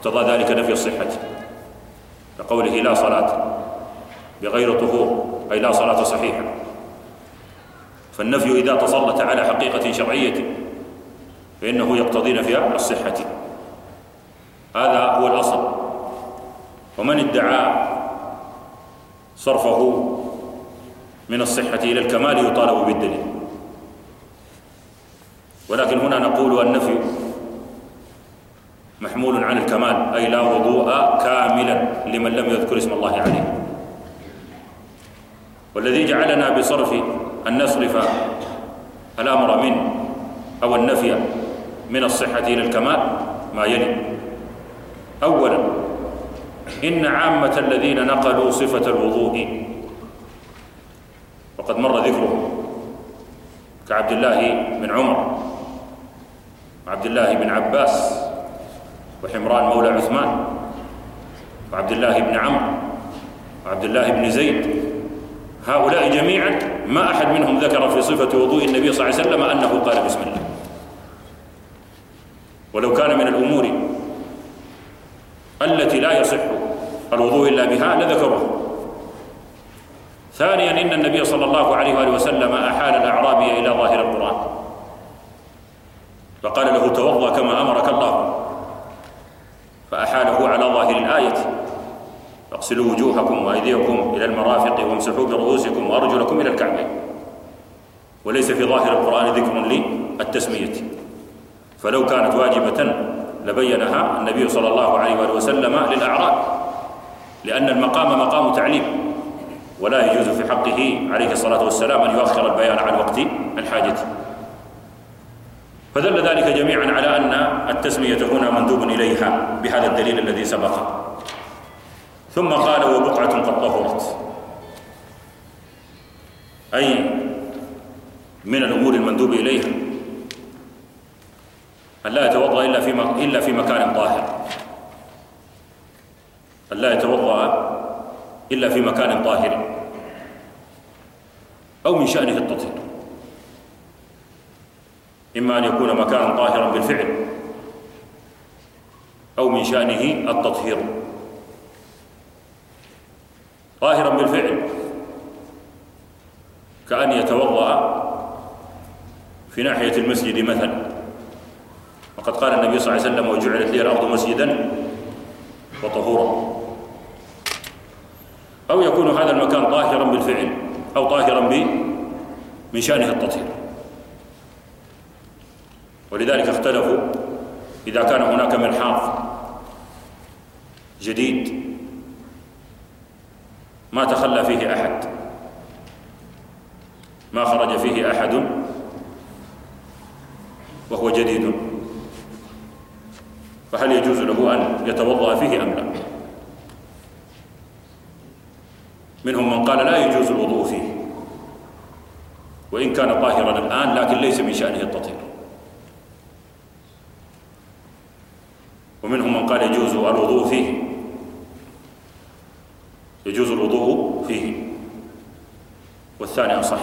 اقتضى ذلك نفي الصحة. كقوله لا صلاة بغير طهور أي لا صلاة صحيحة. فالنفي إذا تسلط على حقيقة شرعية فإنه يقتضي نفي الصحة. هذا هو الأصل. ومن ادعى صرفه من الصحة إلى الكمال يطالب بالدليل. ولكن هنا نقول النفي عن الكمال. أي لا وضوء كاملا لمن لم يذكر اسم الله عليه. والذي جعلنا بصرف أن نصرف الأمر من أو النفي من الصحة إلى الكمال ما يلي. أولا إن عامة الذين نقلوا صفة الوضوء وقد مر ذكره كعبد الله بن عمر وعبد الله بن عباس وحمران مولى عثمان وعبد الله بن عمرو وعبد الله بن زيد. هؤلاء جميعا ما أحد منهم ذكر في صفة وضوء النبي صلى الله عليه وسلم أنه قال بسم الله. ولو كان من الأمور التي لا يصح الوضوء إلا بها لذكروه. ثانيا إن النبي صلى الله عليه وآله وسلم أحال الأعرابي إلى ظاهر القرآن. فقال له توضأ كما أمرك الله. فأحاله على ظاهر الآية. فاغسلوا وجوهكم وأيديكم إلى المرافق وامسحوا برؤوسكم وأرجلكم إلى الكعبين وليس في ظاهر القرآن ذكر للتسمية. فلو كانت واجبة لبينها النبي صلى الله عليه وآله وسلم للأعراب لأن المقام مقام تعليم ولا يجوز في حقه عليه الصلاة والسلام أن يؤخر البيان عن وقت الحاجة. فدل ذلك جميعا على أن التسمية هنا مندوب إليها بهذا الدليل الذي سبق. ثم قال وبقعة قد طهرت. أي من الأمور المندوب إليها. أن لا يتوضأ إلا في إلا في مكان طاهر. أن لا يتوضأ إلا في مكان طاهر. أو من شأنه التطهير. إما أن يكون مكانا طاهرا بالفعل أو من شأنه التطهير. طاهرا بالفعل كأن يتوضأ في ناحية المسجد مثلا. وقد قال النبي صلى الله عليه وسلم وجعلت لي الأرض مسجدا وطهورا. أو يكون هذا المكان طاهرا بالفعل أو طاهرا من شأنه التطهير. ولذلك اختلفوا إذا كان هناك مرحاض جديد ما تخلى فيه أحد ما خرج فيه أحد وهو جديد. فهل يجوز له أن يتوضأ فيه أم لا؟ منهم من قال لا يجوز الوضوء فيه وإن كان طاهرا الآن لكن ليس من شأنه التطهير. ومنهم من قال يجوز الوضوء فيه. يجوز الوضوء فيه. والثاني أصح.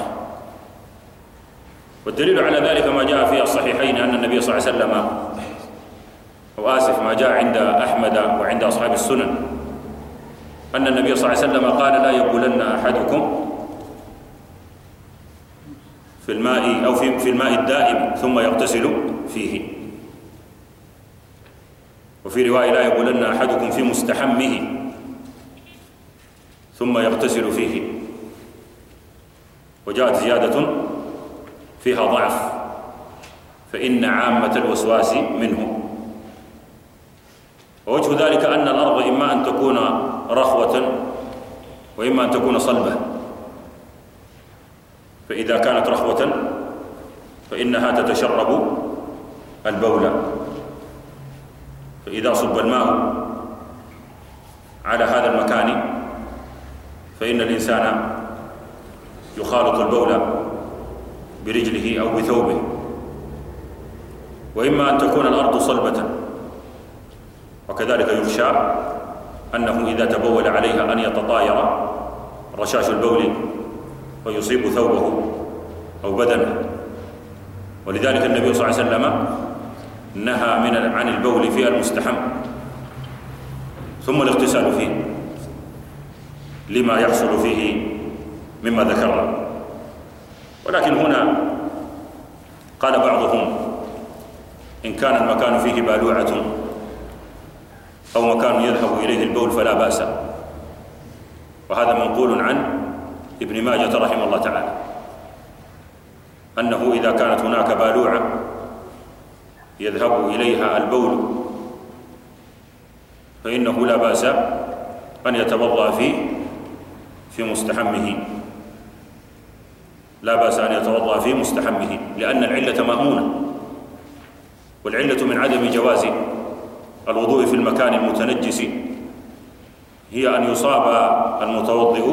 والدليل على ذلك ما جاء في الصحيحين أن النبي صلى الله عليه وسلم أو آسف ما جاء عند أحمد وعند أصحاب السنن أن النبي صلى الله عليه وسلم قال لا يقولن أحدكم في الماء أو في, في الماء الدائم ثم يغتسل فيه. وفي رواية لا يقولن أحدكم في مستحمه ثم يغتسل فيه. وجاءت زيادة فيها ضعف فإن عامة الوسواس منه. ووجه ذلك أن الأرض إما أن تكون رخوة وإما أن تكون صلبة. فإذا كانت رخوة فإنها تتشرب البول. فإذا صب الماء على هذا المكان فإن الإنسان يخالط البول برجله أو بثوبه. وإما أن تكون الأرض صلبة وكذلك يخشى أنه إذا تبول عليها أن يتطاير رشاش البول ويصيب ثوبه أو بدنه. ولذلك النبي صلى الله عليه وسلم نهى من عن البول في المستحم. ثم الاغتسال فيه. لما يحصل فيه مما ذكرنا ولكن هنا قال بعضهم إن كان المكان فيه بالوعة أو مكان يذهب إليه البول فلا بأس. وهذا منقول عن ابن ماجة رحمه الله تعالى. أنه إذا كانت هناك بالوعة يذهب إليها البول. فإنه لا بأس أن يتوضأ في في مستحمه. لا بأس أن يتوضأ في مستحمه لأن العلة مأمونة. والعلة من عدم جواز الوضوء في المكان المتنجس. هي أن يصاب المتوضئ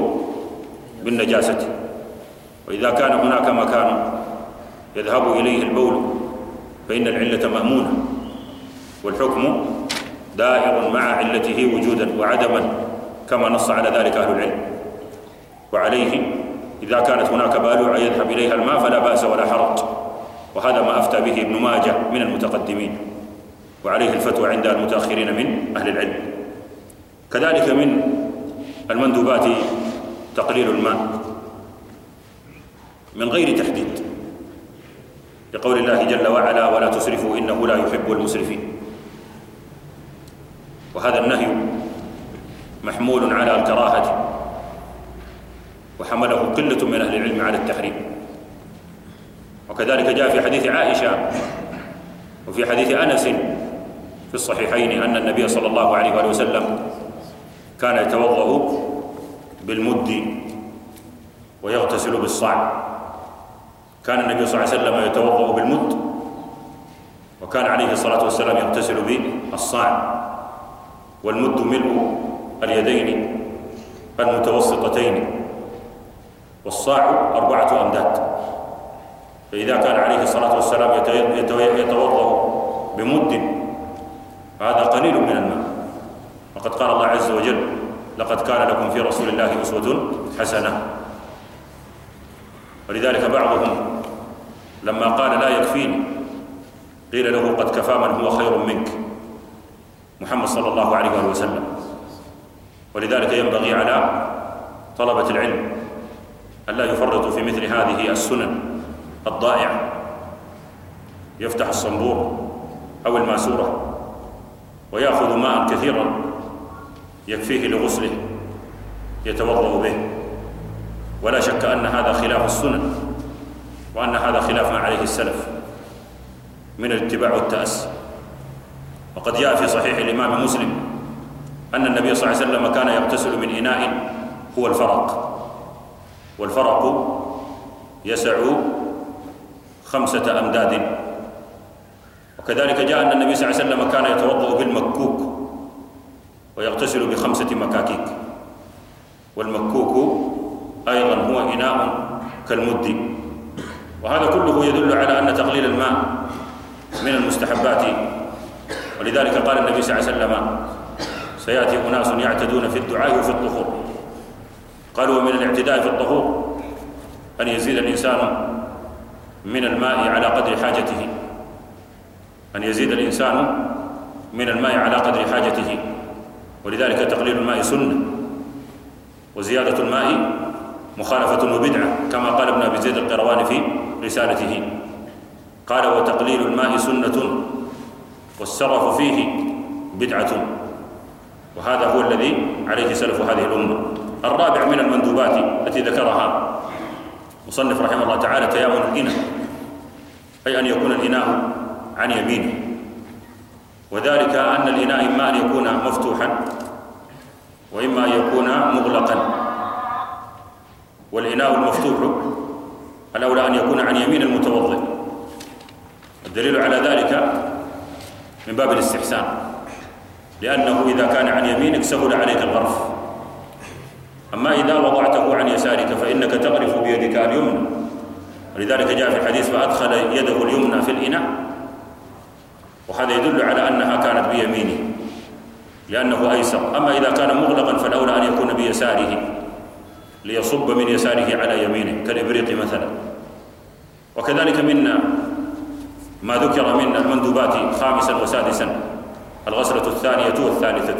بالنجاسة. وإذا كان هناك مكان يذهب إليه البول فإن العلة مأمونة والحكم دائر مع علته وجودا وعدما كما نص على ذلك أهل العلم. وعليه إذا كانت هناك بالوعة يذهب إليها الماء فلا بأس ولا حرج. وهذا ما أفتى به ابن ماجه من المتقدمين. وعليه الفتوى عند المتأخرين من أهل العلم. كذلك من المندوبات تقليل الماء من غير تحديد. لقول الله جل وعلا ولا تسرفوا إنه لا يحب المسرفين. وهذا النهي محمول على الكراهة وحمله قلة من أهل العلم على التحريم. وكذلك جاء في حديث عائشة وفي حديث أنس في الصحيحين أن النبي صلى الله عليه وآله وسلم كان يتوضأ بالمد ويغتسل بالصاع. كان النبي صلى الله عليه وسلم يتوضأ بالمد وكان عليه الصلاة والسلام يغتسل بالصاع والمد ملء اليدين المتوسطتين والصاع أربعة أمداد. فإذا كان عليه الصلاة والسلام يتوضأ بمد هذا قليل من الماء. وقد قال الله عز وجل لقد كان لكم في رسول الله أسوة حسنة. ولذلك بعضهم لما قال لا يكفيني قيل له قد كفى من هو خير منك محمد صلى الله عليه وسلم. ولذلك ينبغي على طلبة العلم ألا يفرطوا في مثل هذه السنن الضائعة. يفتح الصنبور أو الماسورة ويأخذ ماء كثيرا يكفيه لغسله يتوضأ به. ولا شك أن هذا خلاف السنن وأن هذا خلاف ما عليه السلف من الاتباع والتأسي وقد جاء في صحيح الإمام مسلم أن النبي صلى الله عليه وسلم كان يغتسل من إناء هو الفرق. والفرق يسع خمسة أمداد. وكذلك جاء أن النبي صلى الله عليه وسلم كان يتوضأ بالمكوك ويغتسل بخمسة مكاكيك. والمكوك أيضا هو إناء كالمد. وهذا كله يدل على أن تقليل الماء من المستحبات. ولذلك قال النبي صلى الله عليه وسلم سيأتي أناس يعتدون في الدعاء وفي الطهور. قالوا ومن الاعتداء في الطهور أن يزيد الإنسان من الماء على قدر حاجته. أن يزيد الإنسان من الماء على قدر حاجته. ولذلك تقليل الماء سنة وزيادة الماء مخالفة وبدعة كما قال ابن أبي زيد القرواني في رسالته. قال وتقليل الماء سنة والسرف فيه بدعة. وهذا هو الذي عليه سلف هذه الأمة. الرابع من المندوبات التي ذكرها مصنف رحمه الله تعالى تيامن الإناء أي أن يكون الإناء عن يمينه. وذلك أن الإناء إما أن يكون مفتوحا وإما أن يكون مغلقا. والإناء المفتوح الأولى أن يكون عن يمين المتوضئ. الدليل على ذلك من باب الاستحسان لأنه إذا كان عن يمينك سهل عليك الغرف. أما إذا وضعته عن يسارك فإنك تغرف بيدك اليمنى. ولذلك جاء في الحديث فأدخل يده اليمنى في الإناء. وهذا يدل على أنها كانت بيمينه لأنه أيسر. أما إذا كان مغلقا فالأولى أن يكون بيساره. ليصب من يساره على يمينه كالإبريق مثلا. وكذلك منا ما ذكر من المندوبات خامسا وسادسا الغسلة الثانية والثالثة.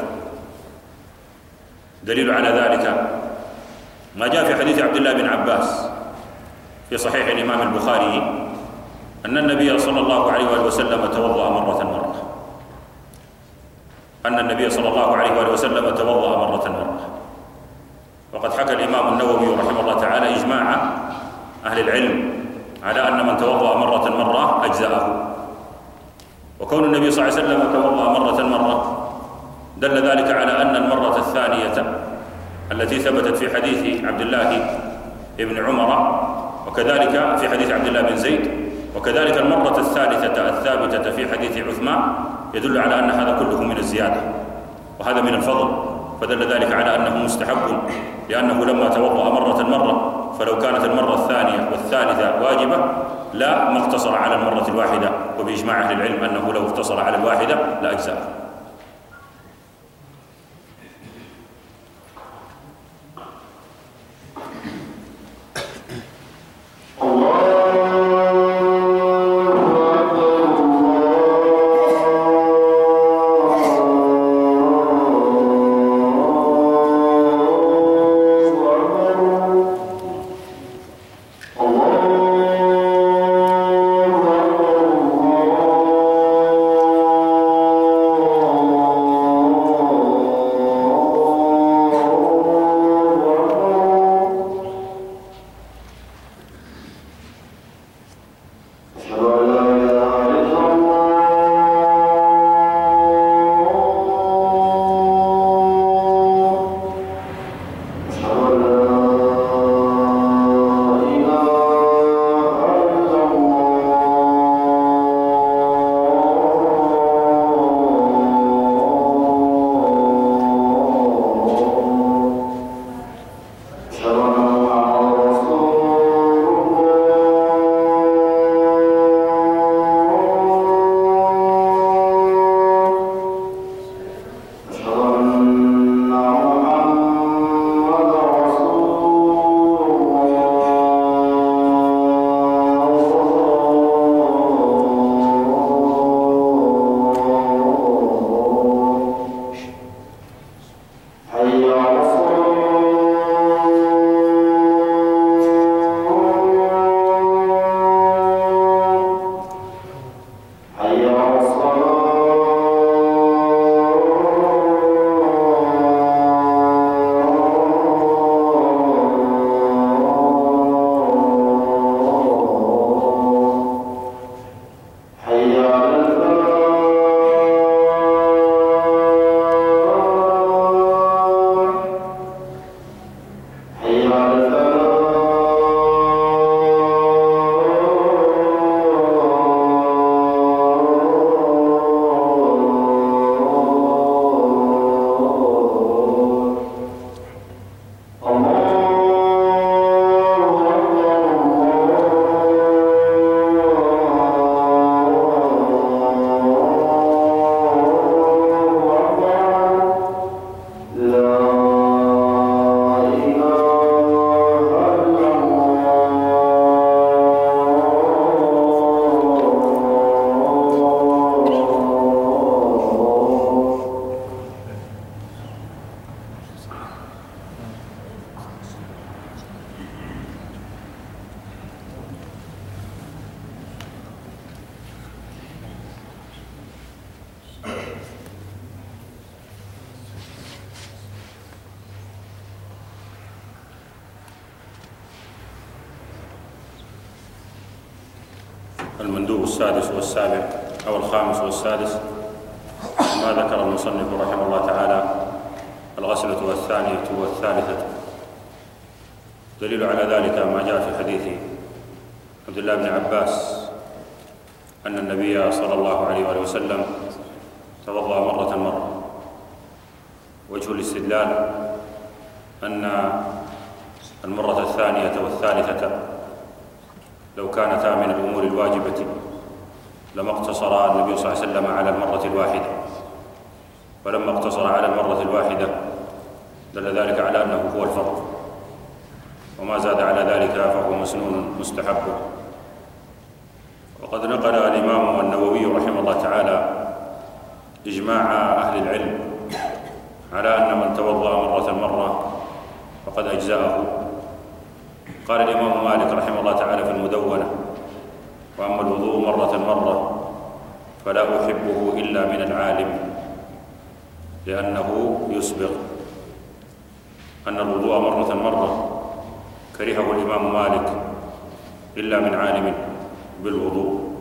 دليل على ذلك ما جاء في حديث عبد الله بن عباس في صحيح الإمام البخاري أن النبي صلى الله عليه وآله وسلم توضأ مرة مرة. أن النبي صلى الله عليه وآله وسلم توضأ مرة مرة. وقد حكى الإمام النووي رحمه الله تعالى إجماع أهل العلم على أن من توضأ مرة مرة أجزأه. وكون النبي صلى الله عليه وسلم توضأ مرة مرة دل ذلك على أن المرة الثانية التي ثبتت في حديث عبد الله بن عمر وكذلك في حديث عبد الله بن زيد وكذلك المرة الثالثة الثابتة في حديث عثمان يدل على أن هذا كله من الزيادة وهذا من الفضل. فدل ذلك على أنه مستحب لأنه لما توضأ مرة مرة فلو كانت المرة الثانية والثالثة واجبة لا ما اقتصر على المرة الواحدة. وبإجماع أهل العلم أنه لو اقتصر على الواحدة لأجزأه المندوب السادس والسابع أو الخامس والسادس ما ذكر المصنف رحمه الله تعالى الغسلة والثانية والثالثة. دليل على ذلك ما جاء في حديث عبد الله بن عباس أن النبي صلى الله عليه وآله وسلم توضأ مرة مرة. وجه الاستدلال أن المرة الثانية والثالثة لو كانتا من الأمور الواجبة لما اقتصر النبي صلى الله عليه وسلم على المرة الواحدة. ولما اقتصر على المرة الواحدة دل ذلك على أنه هو الفرض. وما زاد على ذلك فهو مسنون مستحب. وقد نقل الإمام النووي رحمه الله تعالى إجماع أهل العلم على أن من توضأ مرة مرة فقد أجزأه. قال الإمام مالك رحمه الله تعالى في المدونة وأما الوضوء مرة مرة فلا أحبه إلا من العالم لأنه يسبغ. أن الوضوء مرة مرة كرهه الإمام مالك إلا من عالم بالوضوء.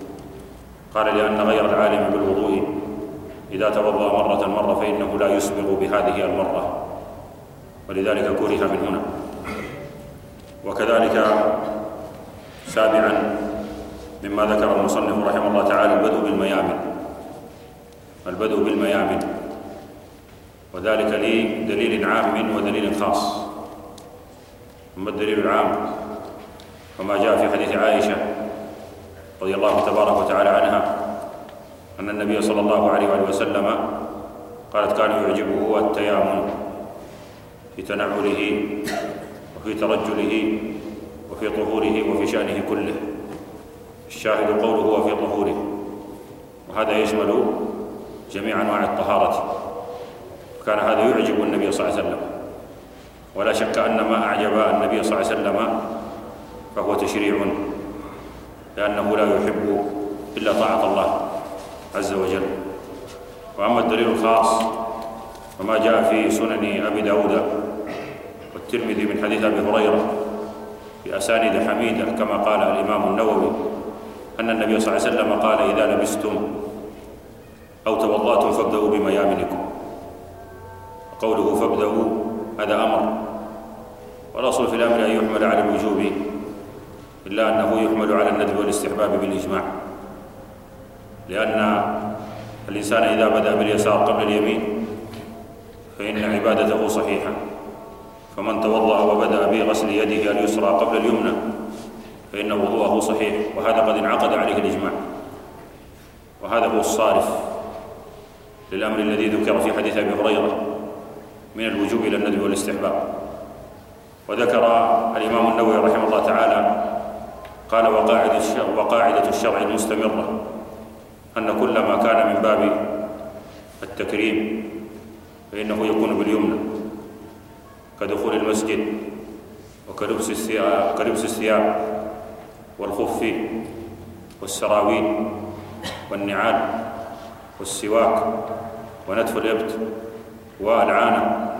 قال لأن غير العالم بالوضوء إذا توضأ مرة مرة فإنه لا يسبغ بهذه المرة ولذلك كره من هنا. وكذلك سابعا مما ذكر المصنف رحمه الله تعالى البدء بالميامن. البدء بالميامن. وذلك لدليل عام ودليل خاص. أما الدليل العام وما جاء في حديث عائشة رضي الله تبارك وتعالى عنها أن النبي صلى الله عليه وآله وسلم قالت كان يعجبه التيامن في تنعله وفي ترجله وفي طهوره وفي شأنه كله. الشاهد قوله وفي طهوره. وهذا يشمل جميع أنواع الطهارة. كان هذا يعجب النبي صلى الله عليه وسلم. ولا شك أن ما أعجب النبي صلى الله عليه وسلم فهو تشريع لأنه لا يحب إلا طاعة الله عز وجل. وأما الدليل الخاص وما جاء في سنن أبي داود والترمذي من حديث أبي هريرة بأسانيد حميدة كما قال الإمام النووي أن النبي صلى الله عليه وسلم قال إذا لبستم أو توضأتم فابدأوا بميامنكم. قوله فابدأوا هذا أمر. والأصل في الأمر أن يحمل على الوجوب إلا أنه يحمل على الندب والاستحباب بالإجماع. لأن الإنسان إذا بدأ باليسار قبل اليمين فإن عبادته صحيحة. فمن توضأ وبدأ بغسل يده اليسرى قبل اليمنى فإن وضوءه صحيح وهذا قد انعقد عليه الإجماع. وهذا هو الصارف للأمر الذي ذكر في حديث أبي هريرة من الوجوب إلى الندب والاستحباب. وذكر الإمام النووي رحمه الله تعالى قال وقاعدة الشرع, وقاعدة الشرع المستمرة أن كل ما كان من باب التكريم فإنه يكون باليمنى. كدخول المسجد وكلبس الثياب, كلبس الثياب والخف والسراويل والنعال والسواك ونتف الإبت والعانة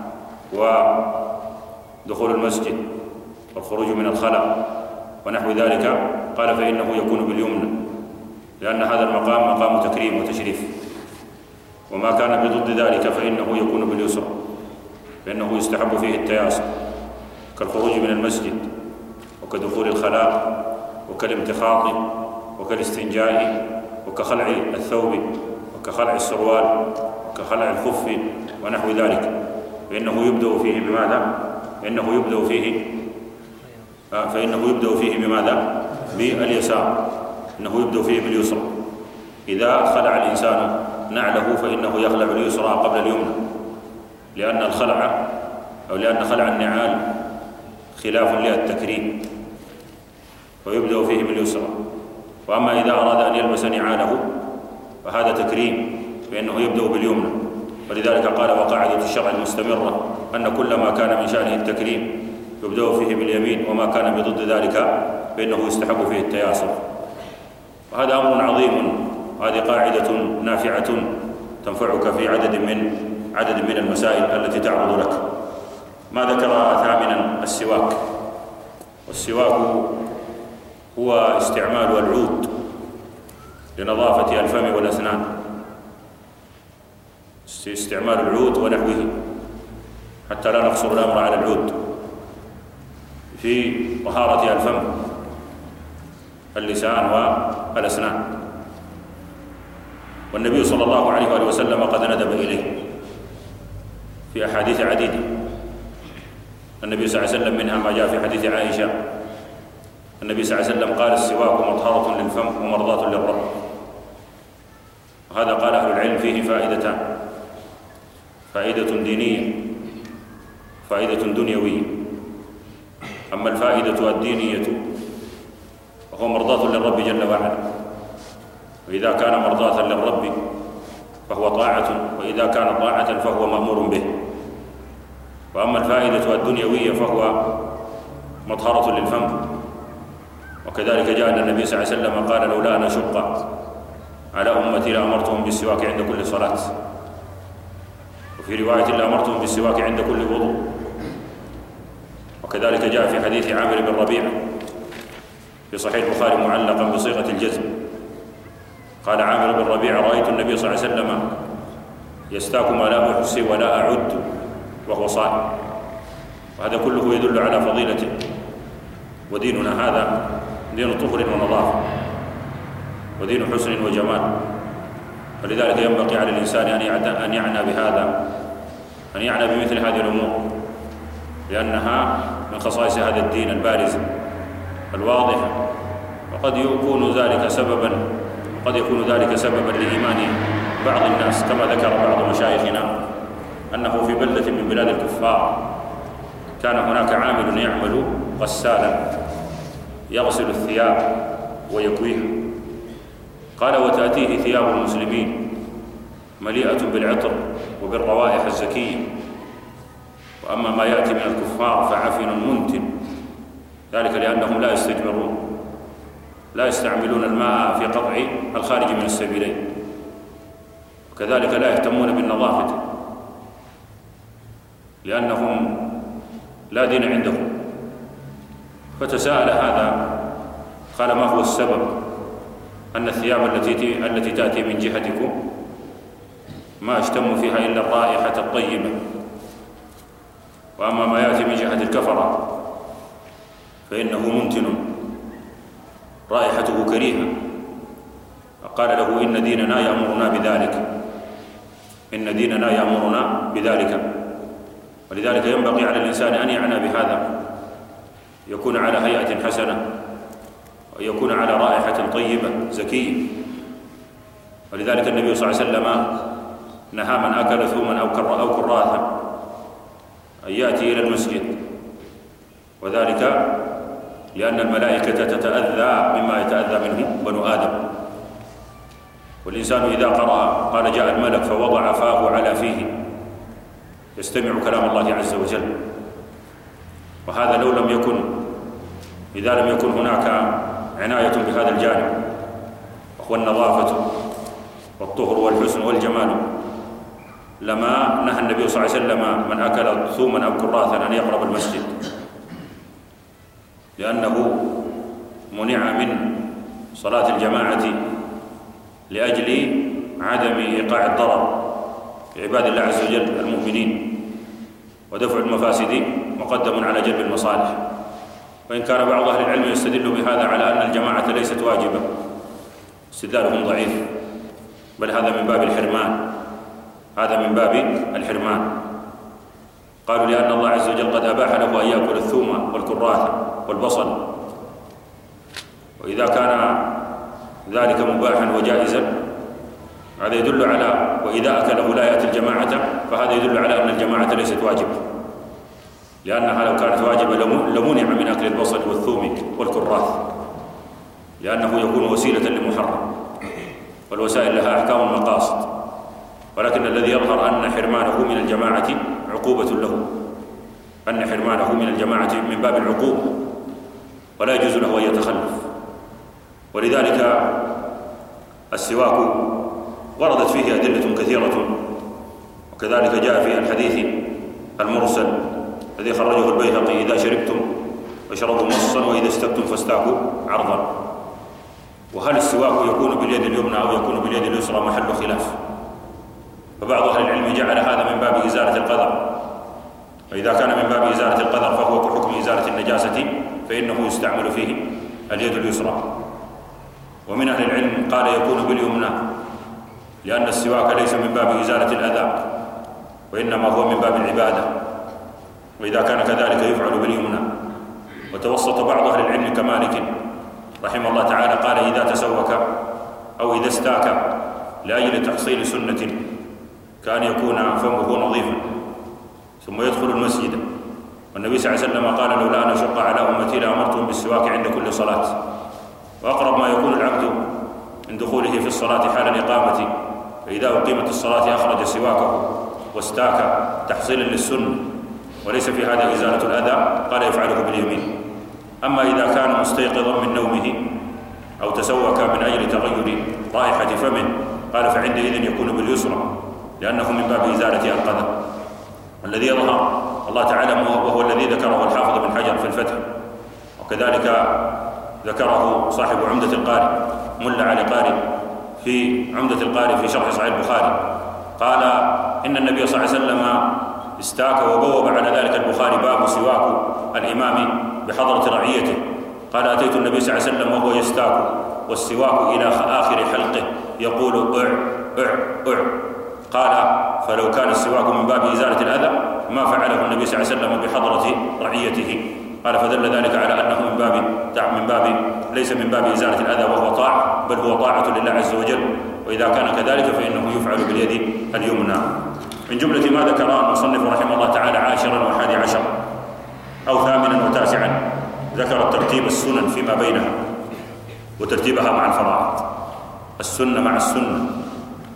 ودخول المسجد والخروج من الخلاء ونحو ذلك. قال فإنه يكون باليمنى لأن هذا المقام مقام تكريم وتشريف. وما كان بضد ذلك فإنه يكون باليسرى. فإنه يستحب فيه التياسر كالخروج من المسجد وكدخول الخلاء وكالامتخاط وكالاستنجاء وكخلع الثوب وكخلع السروال وكخلع الخف ونحو ذلك فإنه يبدأ فيه بماذا؟ فإنه يبدأ فيه آه، فإنه يبدأ فيه بماذا؟ باليسار إنه يبدأ فيه باليسرى إذا خلع الإنسان نعله فإنه يخلع اليسرى قبل اليمنى لأن الخلع أو لأن خلع النعال خلاف للتكريم ويبدأ فيه باليسرى. وأما إذا أراد أن يلبس نعاله فهذا تكريم فإنه يبدأ باليمنى. ولذلك قال وقاعدة الشرع المستمرة أن كل ما كان من شأنه التكريم يبدأ فيه باليمين وما كان بضد ذلك فإنه يستحب فيه التياسر. وهذا أمر عظيم هذه قاعدة نافعة تنفعك في عدد من عدد من المسائل التي تعرض لك. ما ذكر ثامنا؟ السواك. والسواك هو استعمال العود لنظافة الفم والأسنان. استعمال العود ونحوه. حتى لا نقصر الأمر على العود. في طهارة الفم اللسان والأسنان. والنبي صلى الله عليه وآله وسلم قد ندب إليه. في أحاديث عديدة النبي صلى الله عليه وسلم منها ما جاء في حديث عائشة. النبي صلى الله عليه وسلم قال السواك مطهرة للفم ومرضاة للرب. وهذا قال أهل العلم فيه فائدتان. فائدة دينية فائدة دنيوية. أما الفائدة الدينية فهو مرضاة للرب جل وعلا. وإذا كان مرضاة للرب فهو طاعة وإذا كان طاعة فهو مأمور به. الفائدة الدنيوية فهو مطهرة للفم. وكذلك جاء أن النبي صلى الله عليه وسلم قال لولا أن أشق على أمتي لأمرتهم بالسواك عند كل صلاة. وفي رواية لأمرتهم بالسواك عند كل وضوء. وكذلك جاء في حديث عامر بن ربيعة في صحيح البخاري معلقا بصيغة الجزم. قال عامر بن ربيعة رأيت النبي صلى الله عليه وسلم يستاك ما لا أحصي ولا أعد وهو صائم. وهذا كله يدل على فضيلته وديننا هذا دين طهر ونظافة ودين حسن وجمال. فلذلك ينبغي على الإنسان أن يعنى بهذا أن يعنى بمثل هذه الأمور لأنها من خصائص هذا الدين البارز الواضح وقد يكون ذلك سببا قد يكون ذلك سببا لإيمان بعض الناس كما ذكر بعض مشايخنا أنه في بلدة من بلاد الكفار كان هناك عامل يعمل غسالا يغسل الثياب ويكويها قال وتأتيه ثياب المسلمين مليئة بالعطر وبالروائح الزكية. وأما ما يأتي من الكفار فعفن منتن ذلك لأنهم لا يستجمرون. لا يستعملون الماء في قطع الخارج من السبيلين. وكذلك لا يهتمون بالنظافة. لأنهم لا دين عندهم. فتساءل هذا قال ما هو السبب أن الثياب التي التي تأتي من جهتكم ما اشتم فيها إلا الرائحة الطيبة؟ وأما ما يأتي من جهة الكفرة فإنه منتن رائحته كريهة. قال له إن ديننا يأمرنا بذلك. إن ديننا يأمرنا بذلك. ولذلك ينبغي على الإنسان أن يعنى بهذا. يكون على هيئة حسنة ويكون على رائحة طيبة زكية. ولذلك النبي صلى الله عليه وسلم نهى من أكل ثوما أو أو كراثا أن يأتي إلى المسجد. وذلك لأن الملائكة تتأذى مما يتأذى منه بنو آدم. والإنسان إذا قرأ قال جاء الملك فوضع فاه على فيه. يستمع كلام الله عز وجل. وهذا لو لم يكن إذا لم يكن هناك عناية بهذا الجانب وهو النظافة والطهر والحسن والجمال. لما نهى النبي صلى الله عليه وسلم من أكل ثوما أو كراثا أن يقرب المسجد. لأنه منع من صلاة الجماعة لأجل عدم إيقاع الضرر بعباد الله عز وجل المؤمنين ودفع المفاسد مقدم على جلب المصالح. وإن كان بعض أهل العلم يستدل بهذا على أن الجماعة ليست واجبة استدلالهم ضعيف. بل هذا من باب الحرمان. هذا من باب الحرمان. قالوا لأن الله عز وجل قد أباح له أن يأكل الثوم والكراث والبصل وإذا كان ذلك مباحا وجائزا هذا يدل على وإذا أكله لا يأتي الجماعة فهذا يدل على أن الجماعة ليست واجبة. لأنها لو كانت واجبة لمنع من أكل البصل والثوم والكراث لأنه يكون وسيلة لمحرم والوسائل لها أحكام المقاصد ولكن الذي يظهر أن حرمانه من الجماعة عقوبة له. أن حرمانه من الجماعة من باب العقوبة. ولا يجوز له أن يتخلف. ولذلك السواك وردت فيه أدلة كثيرة وكذلك جاء في الحديث المرسل الذي خرجه البيهقي إذا شربتم فاشربوا مصا وإذا استبتم فاستاكوا عرضا. وهل السواك يكون باليد اليمنى أو يكون باليد اليسرى؟ محل خلاف. فبعض أهل العلم جعل هذا من باب إزالة القدر. فإذا كان من باب إزالة القدر فهو كحكم إزالة النجاسة. فإنه يستعمل فيه اليد اليسرى. ومن أهل العلم قال يكون باليمنى لأن السواك ليس من باب إزالة الأذى وإنما هو من باب العبادة. وإذا كان كذلك يفعل باليمنى. وتوسط بعض أهل العلم كمالك رحمه الله تعالى قال إذا تسوك أو إذا استاك لأجل تحصيل سنة كأن يكون فمه نظيفا ثم يدخل المسجد. والنبي صلى الله عليه وسلم قال لولا أن أشق على أمتي لأمرتهم بالسواك عند كل صلاة. وأقرب ما يكون العبد من دخوله في الصلاة حال الإقامة فإذا أقيمت الصلاة أخرج سواكه واستاك تحصيلا للسنة وليس في هذا إزالة الأذى قال يفعله باليمين. أما إذا كان مستيقظا من نومه أو تسوك من أجل تغير رائحة فمه قال فعندئذ يكون باليسرى لأنه من باب إزالة القذى الذي يظهر الله تعالى وهو الذي ذكره الحافظ بن حجر في الفتح. وكذلك ذكره صاحب عمدة القارئ ملا علي قارئ في عمدة القارئ في شرح صحيح البخاري. قال إن النبي صلى الله عليه وسلم استاك وبوب على ذلك البخاري باب سواك الإمام بحضرة رعيته. قال أتيت النبي صلى الله عليه وسلم وهو يستاك والسواك إلى آخر حلقه. يقول أع أع أع. قال فلو كان السواك من باب إزالة الأذى ما فعله النبي صلى الله عليه وسلم بحضرة رعيته. قال فدل ذلك على أنه من باب من باب ليس من باب إزالة الأذى وهو طاعة بل هو طاعة لله عز وجل. وإذا كان كذلك فإنه يفعل باليد اليمنى. من جملة ما ذكر المصنف رحمه الله تعالى عاشرا وحادي عشر أو ثامنا وتاسعا ذكر ترتيب السنن فيما بينها وترتيبها مع الفرائض. السنة مع السنة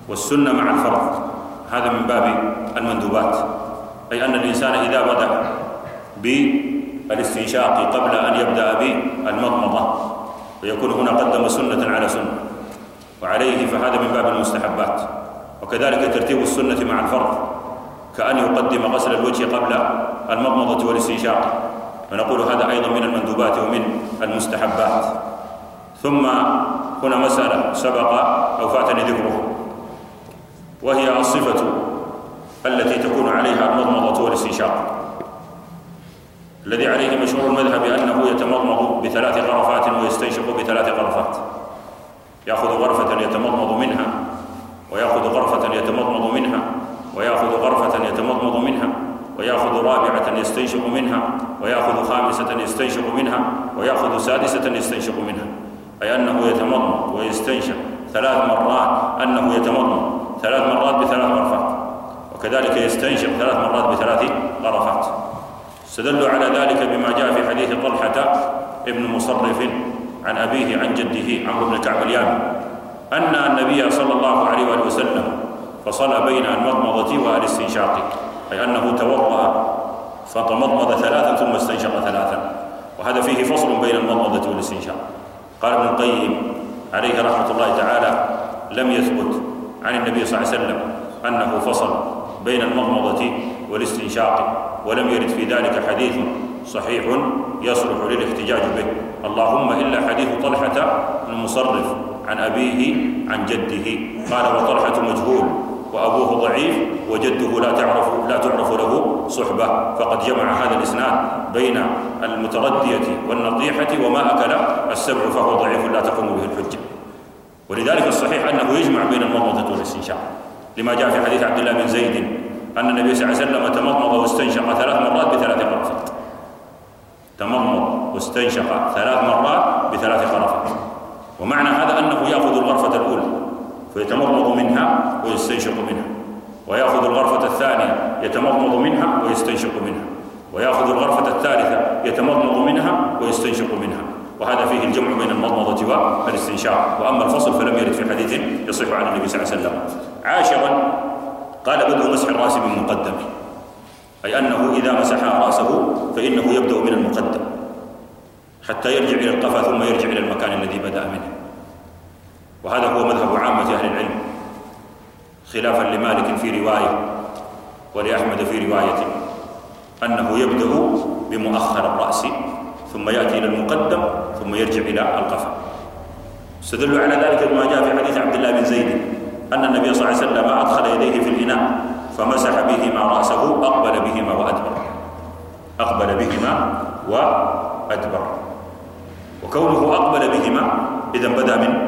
والسنة مع الفرض. هذا من باب المندوبات. أي أن الإنسان إذا بدأ بالاستنشاق قبل أن يبدأ بالمضمضة ويكون هنا قدم سنة على سنة. وعليه فهذا من باب المستحبات. وكذلك ترتيب السنة مع الفرض كأن يقدم غسل الوجه قبل المضمضة والاستنشاق. فنقول هذا أيضا من المندوبات ومن المستحبات. ثم هنا مسألة سبق أو فاتني ذكره. وهي الصفة التي تكون عليها المضمضة والاستنشاق الذي عليه مشهور المذهب أنه يتمضمض بثلاث غرفات ويستنشق بثلاث غرفات. يأخذ غرفة يتمضمض منها ويأخذ غرفة يتمضمض منها ويأخذ غرفة يتمضمض منها ويأخذ رابعة يستنشق منها ويأخذ خامسة يستنشق منها ويأخذ سادسة يستنشق منها. أي أنه يتمضمض ويستنشق ثلاث مرات أنه يتمضمض ثلاث مرات بثلاث غرفات وكذلك يستنشق ثلاث مرات بثلاث غرفات استدلوا على ذلك بما جاء في حديث طلحة ابن مصرف عن أبيه عن جده عمرو بن كعب اليامي. أن النبي صلى الله عليه وآله وسلم فصل بين المضمضة والاستنشاق أي أنه توضأ فتمضمض ثلاثا ثم استنشق ثلاثا وهذا فيه فصل بين المضمضة والإستنشاق. قال ابن القيم عليه رحمة الله تعالى لم يثبت عن النبي صلى الله عليه وسلم أنه فصل بين المضمضة والاستنشاق ولم يرد في ذلك حديث صحيح يصلح للاحتجاج به. اللهم إلا حديث طلحة المصرف عن أبيه عن جده. قال وطلحة مجهول وأبوه ضعيف وجده لا تعرف لا تعرف له صحبة. فقد جمع هذا الإسناد بين المتردية والنطيحة وما أكل السبع فهو ضعيف لا تقوم به الحجة. ولذلك الصحيح أنه يجمع بين المضمضة والاستنشاق. لما جاء في حديث عبد الله بن زيد أن النبي صلى الله عليه وسلم تمضمض واستنشق ثلاث مرات بثلاث غرفات تمضمض واستنشق ثلاث مرات بثلاث غرفات ومعنى هذا أنه يأخذ الغرفة الأولى فيتمضمض منها ويستنشق منها. ويأخذ الغرفة الثانية يتمضمض منها ويستنشق منها. ويأخذ الغرفة الثالثة يتمضمض منها ويستنشق منها. وهذا فيه الجمع بين المضمضة والاستنشاق وأما الفصل فلم يرد في حديث يصح عن النبي صلى الله عليه وسلم. عاشرا قال بدء مسح الرأس من مقدمه أي أنه إذا مسح رأسه فإنه يبدأ من المقدم. حتى يرجع إلى القفا ثم يرجع إلى المكان الذي بدأ منه. وهذا هو مذهب عامة أهل العلم. خلافا لمالك في رواية ولأحمد في رواية أنه يبدأ بمؤخر الرأس. ثم يأتي إلى المقدم ثم يرجع إلى القفا. استدلوا على ذلك بما جاء في حديث عبد الله بن زيد أن النبي صلى الله عليه وسلم أدخل يديه في الإناء فمسح بهما رأسه أقبل بهما وأدبر. أقبل بهما وأدبر. وكونه أقبل بهما إذا بدأ من